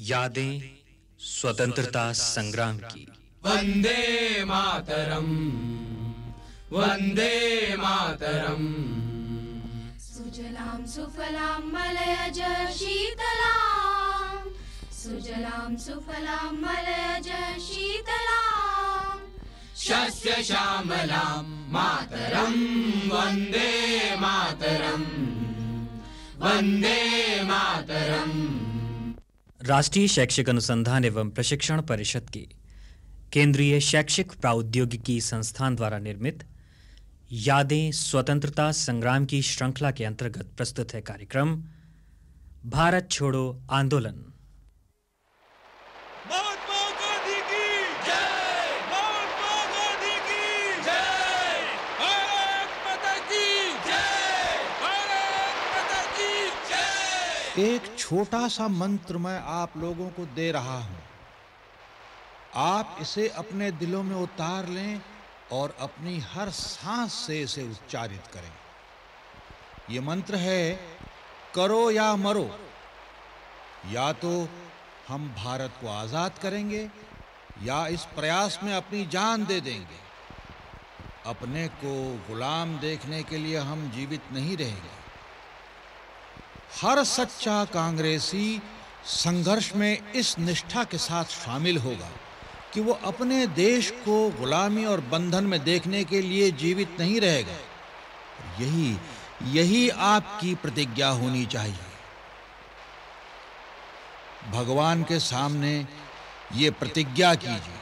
यादें स्वतंत्रता संग्राम की। वंदे मातरम वंदे मातरम। सुजलां सुफलां मलयज शीतलां सुजलां सुफलां मलयज शीतलां शस्य श्यामलां मातरम वंदे मातरम। वंदे मातरम। राष्ट्रीय शैक्षिक अनुसंधान एवं प्रशिक्षण परिषद के केंद्रीय शैक्षिक प्रौद्योगिकी संस्थान द्वारा निर्मित यादें स्वतंत्रता संग्राम की श्रृंखला के अंतर्गत प्रस्तुत है कार्यक्रम, भारत छोड़ो आंदोलन महात्मा गांधी की जय महात्मा गांधी की जय भारत माता की जय भारत माता की जय एक छोटा सा मंत्र मैं आप लोगों को दे रहा हूँ। आप इसे अपने दिलों में उतार लें और अपनी हर सांस से इसे उच्चारित करें। ये मंत्र है, करो या मरो। या तो हम भारत को आज़ाद करेंगे, या इस प्रयास में अपनी जान दे देंगे। अपने को गुलाम देखने के लिए हम जीवित नहीं रहेंगे। हर सच्चा कांग्रेसी संघर्ष में इस निष्ठा के साथ शामिल होगा कि वो अपने देश को गुलामी और बंधन में देखने के लिए जीवित नहीं रहेगा। यही यही आपकी प्रतिज्ञा होनी चाहिए। भगवान के सामने ये प्रतिज्ञा कीजिए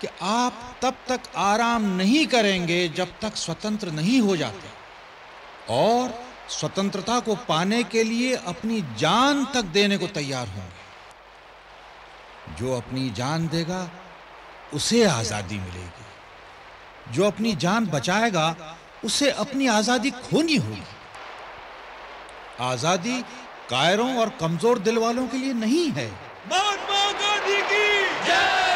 कि आप तब तक आराम नहीं करेंगे जब तक स्वतंत्र नहीं हो जाते। और स्वतंत्रता को पाने के लिए अपनी जान तक देने को तैयार होंगे जो अपनी जान देगा, उसे आज़ादी मिलेगी। जो अपनी जान बचाएगा, उसे अपनी आज़ादी खोनी होगी। आज़ादी कायरों और कमज़ोर दिल वालों के लिए नहीं है। महात्मा गांधी की जय!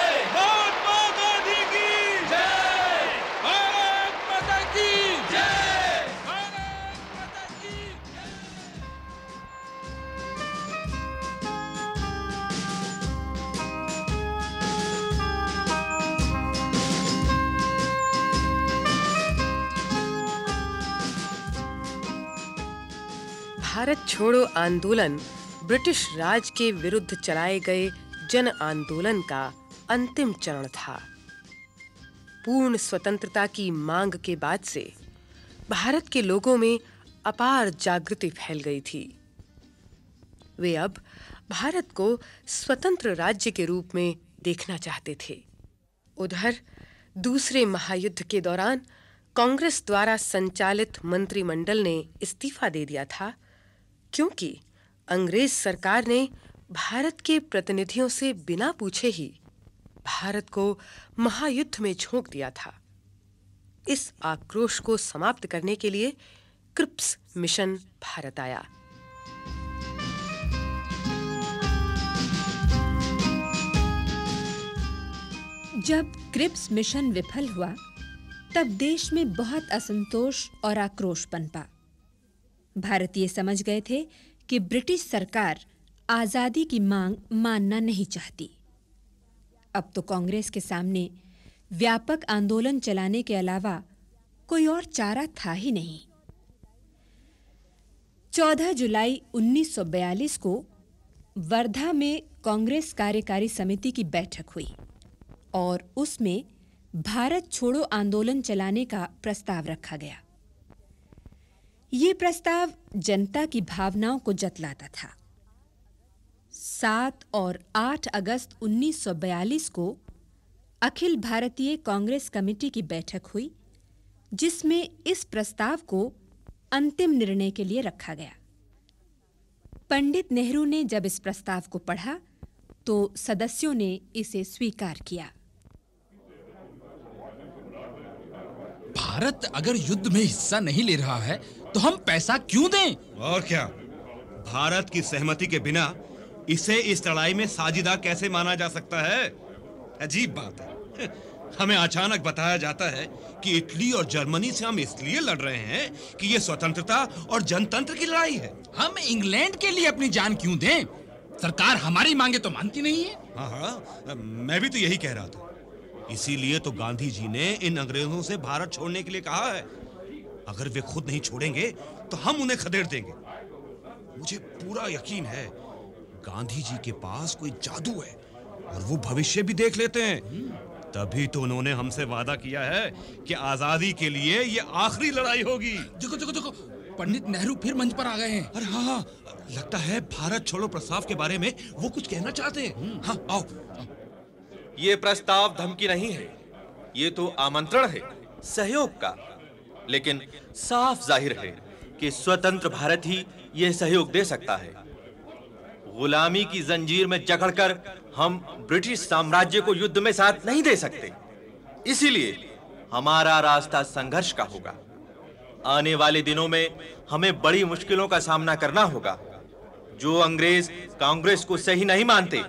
भारत छोड़ो आंदोलन। ब्रिटिश राज के विरुद्ध चलाए गए जन आंदोलन का अंतिम चरण था। पूर्ण स्वतंत्रता की मांग के बाद से भारत के लोगों में अपार जागृति फैल गई थी। वे अब भारत को स्वतंत्र राज्य के रूप में देखना चाहते थे। उधर दूसरे महायुद्ध के दौरान कांग्रेस द्वारा संचालित मंत्रिमंडल ने इस्तीफा दे दिया था। क्योंकि अंग्रेज़ सरकार ने भारत के प्रतिनिधियों से बिना पूछे ही भारत को महायुद्ध में झोंक दिया था। इस आक्रोश को समाप्त करने के लिए क्रिप्स मिशन भारत आया। जब क्रिप्स मिशन विफल हुआ, तब देश में बहुत असंतोष और आक्रोश पनपा भारतीय समझ गए थे कि ब्रिटिश सरकार आज़ादी की मांग मानना नहीं चाहती। अब तो कांग्रेस के सामने व्यापक आंदोलन चलाने के अलावा कोई और चारा था ही नहीं। 14 जुलाई 1942 को वर्धा में कांग्रेस कार्यकारी समिति की बैठक हुई और उसमें भारत छोड़ो आंदोलन चलाने का प्रस्ताव रखा गया। ये प्रस्ताव जनता की भावनाओं को जतलाता था। 7 और 8 अगस्त 1942 को अखिल भारतीय कांग्रेस कमेटी की बैठक हुई, जिसमें इस प्रस्ताव को अंतिम निर्णय के लिए रखा गया। पंडित नेहरू ने जब इस प्रस्ताव को पढ़ा तो सदस्यों ने इसे स्वीकार किया। भारत अगर युद्ध में हिस्सा नहीं ले रहा है तो हम पैसा क्यों दें? और क्या? भारत की सहमति के बिना इसे इस लड़ाई में साझीदार कैसे माना जा सकता है? अजीब बात है। हमें अचानक बताया जाता है कि इटली और जर्मनी से हम इसलिए लड़ रहे हैं कि ये स्वतंत्रता और जनतंत्र की लड़ाई है। हम इंग्लैंड के लिए अपनी जान क्यों दें? सरकार हमारी मांगे तो मानती नहीं है। हाँ हाँ मैं भी तो यही कह रहा था। इसीलिए तो गांधी जी ने इन अंग्रेज़ों से भारत छोड़ने के लिए कहा है। अगर वे खुद नहीं छोड़ेंगे तो हम उन्हें खदेड़ देंगे। मुझे पूरा यकीन है गांधी जी के पास कोई जादू है और वो भविष्य भी देख लेते हैं। तभी तो उन्होंने हमसे वादा किया है कि आज़ादी के लिए ये आखिरी लड़ाई होगी। देखो देखो देखो पंडित नेहरू फिर मंच पर आ गए हैं। अरे हाँ हाँ लगता है भारत छोड़ो प्रस्ताव के बारे में वो कुछ कहना चाहते हैं। हाँ आओ। ये प्रस्ताव धमकी नहीं है ये तो आमंत्रण है। सहयोग का लेकिन साफ़ ज़ाहिर है कि स्वतंत्र भारत ही यह सहयोग दे सकता है। गुलामी की जंजीर में जकड़कर हम ब्रिटिश साम्राज्य को युद्ध में साथ नहीं दे सकते। इसीलिए हमारा रास्ता संघर्ष का होगा। आने वाले दिनों में हमें बड़ी मुश्किलों का सामना करना होगा। जो अंग्रेज़ कांग्रेस को सही नहीं मानते,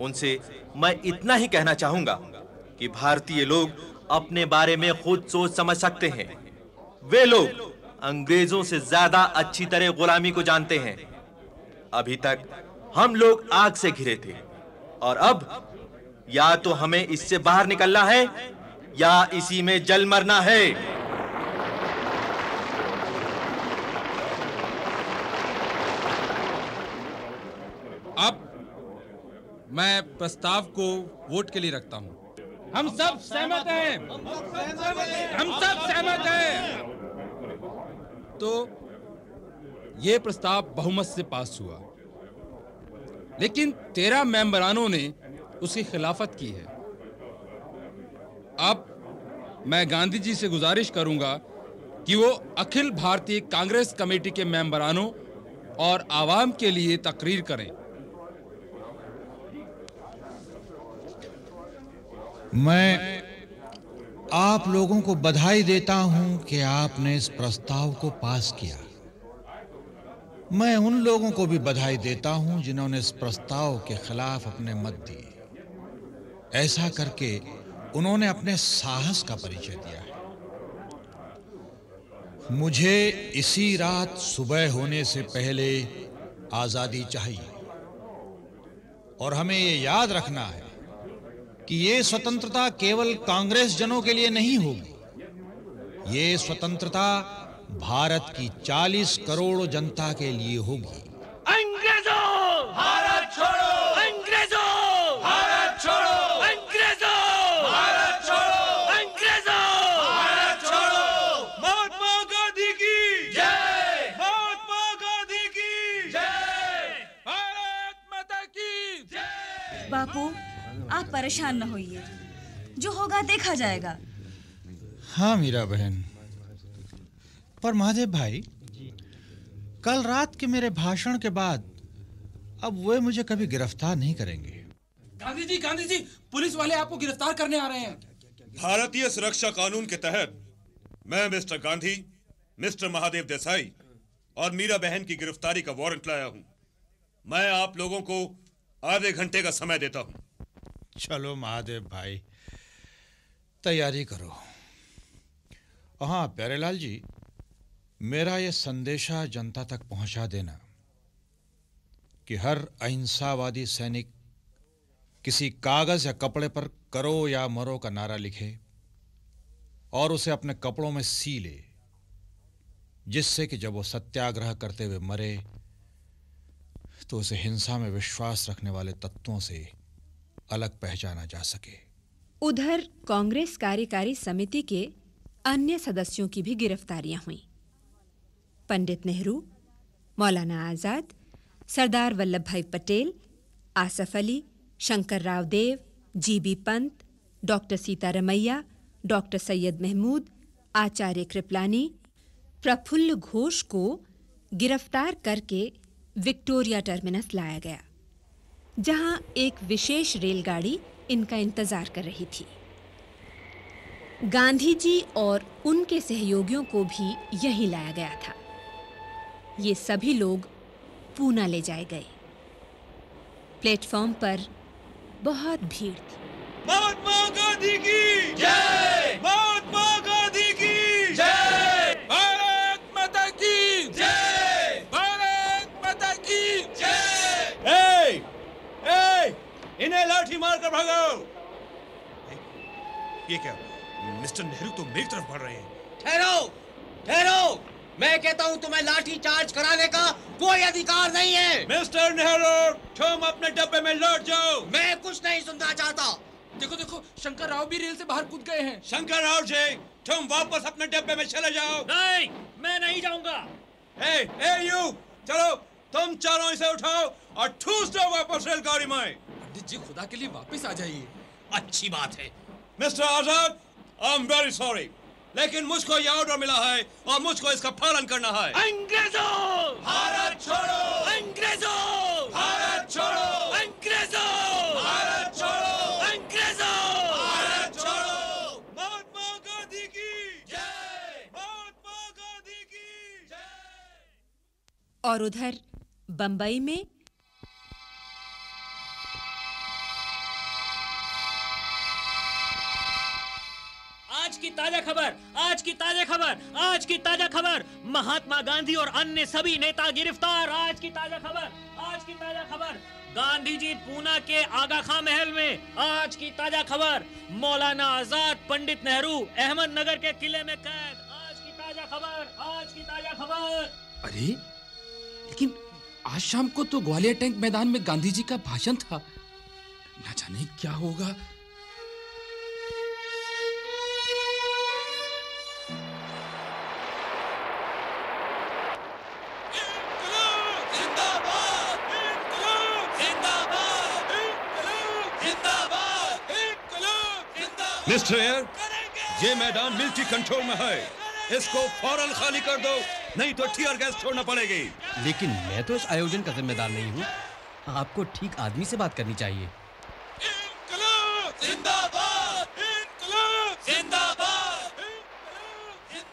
उनसे मैं इतना ही कहना चाहूँगा कि भारतीय लोग अपने बारे में खुद सोच समझ सकते हैं। वे लोग अंग्रेज़ों से ज़्यादा अच्छी तरह गुलामी को जानते हैं। अभी तक हम लोग आग से घिरे थे। और अब या तो हमें इससे बाहर निकलना है, या इसी में जल मरना है। अब मैं प्रस्ताव को वोट के लिए रखता हूँ। हम सब सहमत हैं। हम सब सहमत हैं। तो ये प्रस्ताव बहुमत से पास हुआ। लेकिन तेरह मेंबरानों ने उसकी खिलाफत की है। अब मैं गांधी जी से गुजारिश करूँगा कि वो अखिल भारतीय कांग्रेस कमेटी के मेंबरानों और आवाम के लिए तकरीर करें। मैं आप लोगों को बधाई देता हूँ कि आपने इस प्रस्ताव को पास किया। मैं उन लोगों को भी बधाई देता हूँ जिन्होंने इस प्रस्ताव के खिलाफ अपने मत दिए। ऐसा करके उन्होंने अपने साहस का परिचय दिया है। मुझे इसी रात सुबह होने से पहले आज़ादी चाहिए। और हमें यह याद रखना है कि ये स्वतंत्रता केवल कांग्रेस जनों के लिए नहीं होगी। ये स्वतंत्रता भारत की 40 करोड़ जनता के लिए होगी अंग्रेज़ों भारत छोड़ो अंग्रेज़ों भारत छोड़ो अंग्रेज़ों भारत छोड़ो अंग्रेज़ों भारत छोड़ो महात्मा गांधी की जय महात्मा गांधी की जय भारत माता की जय बापू आप परेशान न होइए। जो होगा देखा जाएगा। हाँ मीरा बहन। पर महादेव भाई कल रात के मेरे भाषण के बाद अब वे मुझे कभी गिरफ़्तार नहीं करेंगे। गांधी जी गांधी जी पुलिस वाले आपको गिरफ़्तार करने आ रहे हैं। भारतीय सुरक्षा कानून के तहत मैं मिस्टर गांधी मिस्टर महादेव देसाई और मीरा बहन की गिरफ्तारी का वारंट लाया हूँ। मैं आप लोगों को आधे घंटे का समय देता हूँ। चलो महादेव भाई, तैयारी करो। हाँ प्यारेलाल जी, मेरा ये संदेशा जनता तक पहुँचा देना कि हर अहिंसावादी सैनिक किसी कागज़ या कपड़े पर करो या मरो का नारा लिखे और उसे अपने कपड़ों में सी ले, जिससे कि जब वो सत्याग्रह करते हुए मरे तो उसे हिंसा में विश्वास रखने वाले तत्वों से अलग पहचाना जा सके। उधर कांग्रेस कार्यकारी समिति के अन्य सदस्यों की भी गिरफ्तारियाँ हुई। पंडित नेहरू, मौलाना Azad, Sardar Vallabh Bhai Patel, Asaf Ali, Shankar Rao Dev GB Pant, doctor Sitaramayya, doctor Syed Mahmud, Acharya Kripalani, Prafulla Ghosh को गिरफ़्तार करके विक्टोरिया टर्मिनस लाया गया। जहाँ एक विशेष रेलगाड़ी इनका इंतज़ार कर रही थी। गांधी जी और उनके सहयोगियों को भी यहीं लाया गया था। ये सभी लोग पूना ले जाए गए। प्लेटफॉर्म पर बहुत भीड़ थी। महात्मा गांधी की जय महात्मा गांधी की जय भारत माता की जय भारत माता की जय ए, इन्हें लाठी मारकर भगाओ ये क्या? मिस्टर नेहरू तो मेरी तरफ़ बढ़ रहे हैं। ठहरो ठहरो। मैं कहता हूँ तुम्हें लाठी चार्ज कराने का कोई अधिकार नहीं है। मिस्टर नेहरू तुम अपने डब्बे में लौट जाओ। मैं कुछ नहीं सुनना चाहता। देखो देखो शंकर राव भी रेल से बाहर कूद गए हैं। शंकर राव जी तुम वापस अपने डब्बे में चले जाओ। नहीं मैं नहीं जाऊँगा। ए ए यू चलो तुम चारों इसे उठाओ और ठूस दो वापस रेलगाड़ी में। पंडित जी खुदा के लिए वापस आ जाइए। अच्छी बात है। Mister Azad I am very sorry लेकिन मुझको ये ऑर्डर मिला है और मुझको इसका पालन करना है। अंग्रेज़ों! भारत छोड़ो! अंग्रेज़ों! भारत छोड़ो! अंग्रेज़ों! भारत छोड़ो! अंग्रेज़ों! भारत छोड़ो! महात्मा गांधी की जय! महात्मा गांधी की जय! और उधर बंबई में ताज़ा खबर, आज की ताज़ा खबर, आज की ताज़ा खबर। महात्मा गांधी और अन्य सभी नेता गिरफ़्तार, आज की ताज़ा खबर, आज की ताज़ा खबर। गांधी जी पूना के आगा खां महल में, आज की ताज़ा खबर। मौलाना आज़ाद पंडित नेहरू, अहमदनगर के किले में कैद, आज की ताज़ा खबर, आज की ताज़ा खबर। अरे, लेकिन आज शाम को तो ग्वालियर टैंक मैदान में गांधी जी का भाषण था। न जाने क्या होगा। मिस्टर एयर ये मैदान मिलिट्री कंट्रोल में है। इसको फ़ौरन खाली कर दो नहीं तो टीयर गैस छोड़ना पड़ेगी। लेकिन मैं तो इस आयोजन का जिम्मेदार नहीं हूँ। आपको ठीक आदमी से बात करनी चाहिए।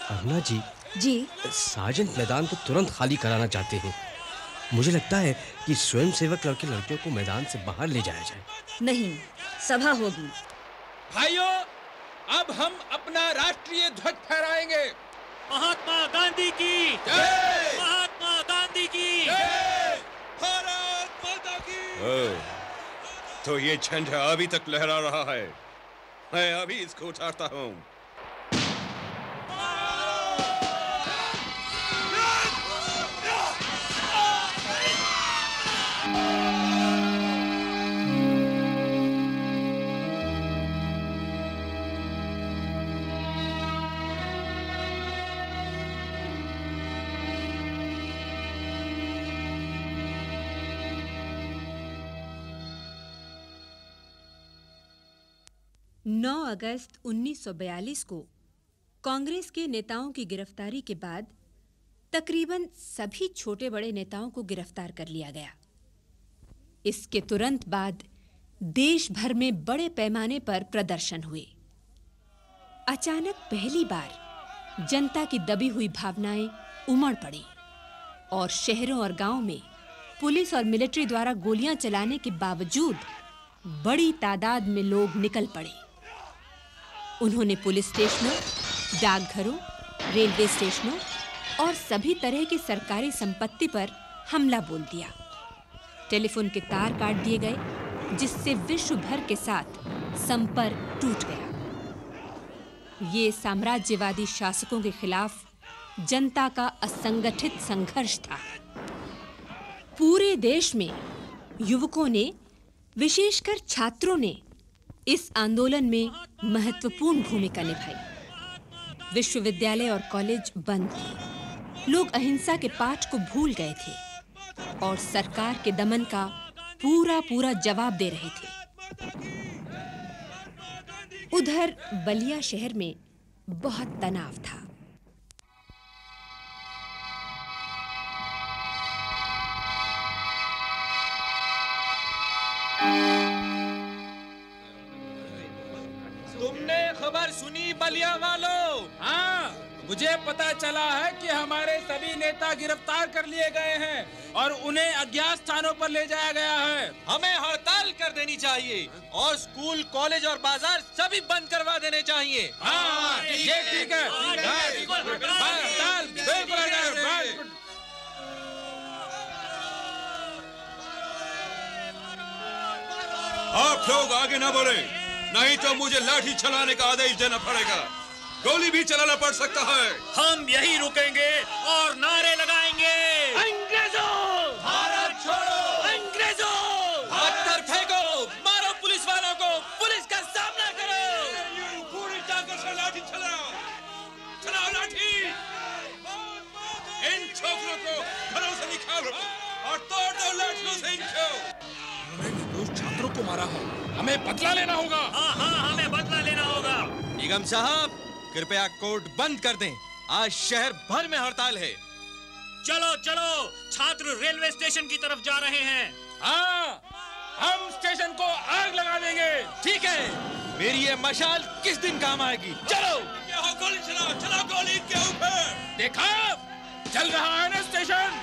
अरुणा जी जी। सार्जेंट मैदान को तुरंत खाली कराना चाहते हैं। मुझे लगता है कि स्वयंसेवक लड़के लड़कियों को मैदान से बाहर ले जाया जाए। नहीं सभा होगी। भाइयों अब हम अपना राष्ट्रीय ध्वज फहराएँगे। महात्मा गांधी की। जय! महात्मा गांधी की। भारत माता की। तो ये झंडा अभी तक लहरा रहा है। मैं अभी इसको उठाता हूँ। नौ अगस्त 1942 को कांग्रेस के नेताओं की गिरफ्तारी के बाद तकरीबन सभी छोटे बड़े नेताओं को गिरफ़्तार कर लिया गया। इसके तुरंत बाद देश भर में बड़े पैमाने पर प्रदर्शन हुए। अचानक पहली बार जनता की दबी हुई भावनाएँ उमड़ पड़ी और शहरों और गाँवों में पुलिस और मिलिट्री द्वारा गोलियाँ चलाने के बावजूद बड़ी तादाद में लोग निकल पड़े। उन्होंने पुलिस स्टेशनों, डाकघरों, रेलवे स्टेशनों और सभी तरह की सरकारी संपत्ति पर हमला बोल दिया। टेलीफोन के तार काट दिए गए, जिससे विश्व भर के साथ संपर्क टूट गया। ये साम्राज्यवादी शासकों के खिलाफ जनता का असंगठित संघर्ष था। पूरे देश में युवकों ने, विशेषकर छात्रों ने इस आंदोलन में महत्वपूर्ण भूमिका निभाई। विश्वविद्यालय और कॉलेज बंद थे लोग अहिंसा के पाठ को भूल गए थे और सरकार के दमन का पूरा पूरा जवाब दे रहे थे। उधर बलिया शहर में बहुत तनाव था। मुझे पता चला है कि हमारे सभी नेता गिरफ़्तार कर लिए गए हैं और उन्हें अज्ञात स्थानों पर ले जाया गया है। हमें हड़ताल कर देनी चाहिए और स्कूल कॉलेज और बाज़ार सभी बंद करवा देने चाहिए। हाँ ये ठीक है। हड़ताल बिल्कुल। आप लोग आगे ना बढ़े नहीं तो मुझे लाठी चलाने का आदेश देना पड़ेगा। गोली भी चलाना पड़ सकता है। हम यही रुकेंगे और नारे लगाएँगे। अंग्रेज़ों! भारत छोड़ो। अंग्रेज़ों! पत्थर फेंको। मारो पुलिस वालों को। पुलिस का सामना करो। पूरी ताकत से लाठी चलाओ। चलाओ लाठी। इन छोकरों को घरों से निकालो और तोड़ दो लाठियों से इनको। उन्होंने छात्रों को मारा है। हमें बदला लेना होगा। हाँ हाँ हमें बदला लेना होगा। निगम साहब कृपया कोर्ट बंद कर दें। आज शहर भर में हड़ताल है। चलो चलो। छात्र रेलवे स्टेशन की तरफ़ जा रहे हैं। हाँ हम स्टेशन को आग लगा देंगे। ठीक है। मेरी ये मशाल किस दिन काम आएगी? चलो। गोली चलाओ चलाओ गोली के ऊपर। देखा? चल रहा है ना स्टेशन।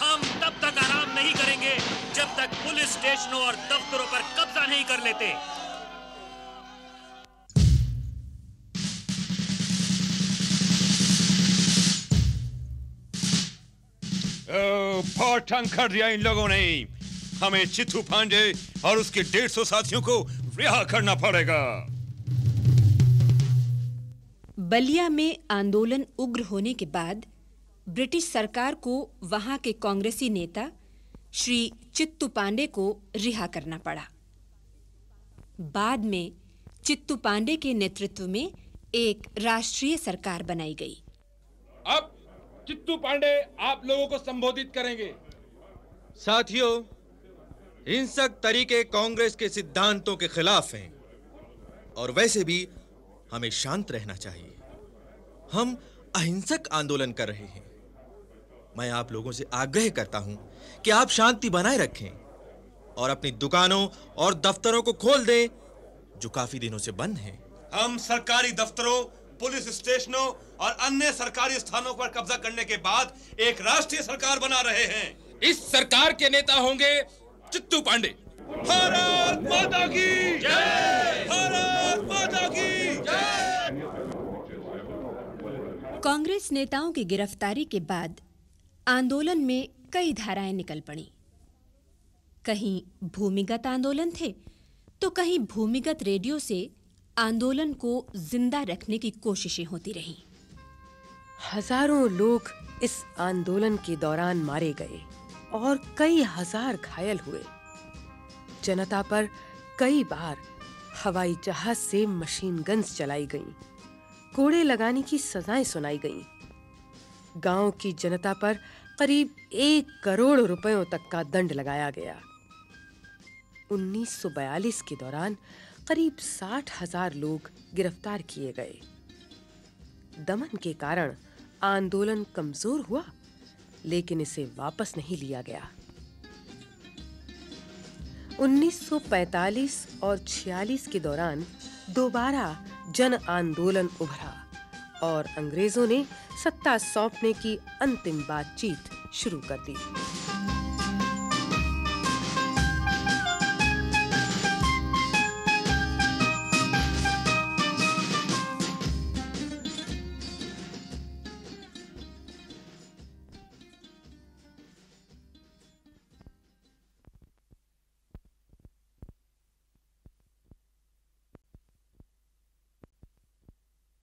हम तब तक आराम नहीं करेंगे जब तक पुलिस स्टेशनों और दफ्तरों पर कब्जा नहीं कर लेते। बहुत तंग कर दिया इन लोगों ने। हमें चित्तू पांडे और उसके डेढ़ सौ साथियों को रिहा करना पड़ेगा। बलिया में आंदोलन उग्र होने के बाद ब्रिटिश सरकार को वहाँ के कांग्रेसी नेता श्री चित्तू पांडे को रिहा करना पड़ा। बाद में चित्तू पांडे के नेतृत्व में एक राष्ट्रीय सरकार बनाई गई। अब चित्तू पांडे आप लोगों को संबोधित करेंगे। साथियों हिंसक तरीके कांग्रेस के सिद्धांतों के खिलाफ हैं और वैसे भी हमें शांत रहना चाहिए। हम अहिंसक आंदोलन कर रहे हैं। मैं आप लोगों से आग्रह करता हूँ कि आप शांति बनाए रखें और अपनी दुकानों और दफ्तरों को खोल दें जो काफ़ी दिनों से बंद हैं। हम सरकारी दफ्तरों पुलिस स्टेशनों और अन्य सरकारी स्थानों पर कब्जा करने के बाद एक राष्ट्रीय सरकार बना रहे हैं। इस सरकार के नेता होंगे चित्तू पांडे। भारत माता की जय! भारत माता की जय! कांग्रेस नेताओं की गिरफ्तारी के बाद आंदोलन में कई धाराएँ निकल पड़ी। कहीं भूमिगत आंदोलन थे तो कहीं भूमिगत रेडियो से आंदोलन को ज़िंदा रखने की कोशिशें होती रहीं। हज़ारों लोग इस आंदोलन के दौरान मारे गए और कई हज़ार घायल हुए। जनता पर कई बार हवाई जहाज़ से मशीन गन्स चलाई गईं। कोड़े लगाने की सजाएँ सुनाई गईं। गाँव की जनता पर करीब एक करोड़ रुपयों तक का दंड लगाया गया। 1942 के दौरान करीब साठ हज़ार लोग गिरफ़्तार किए गए। दमन के कारण आंदोलन कमज़ोर हुआ, लेकिन इसे वापस नहीं लिया गया। 1945 और 46 के दौरान दोबारा जन आंदोलन उभरा और अंग्रेज़ों ने सत्ता सौंपने की अंतिम बातचीत शुरू कर दी।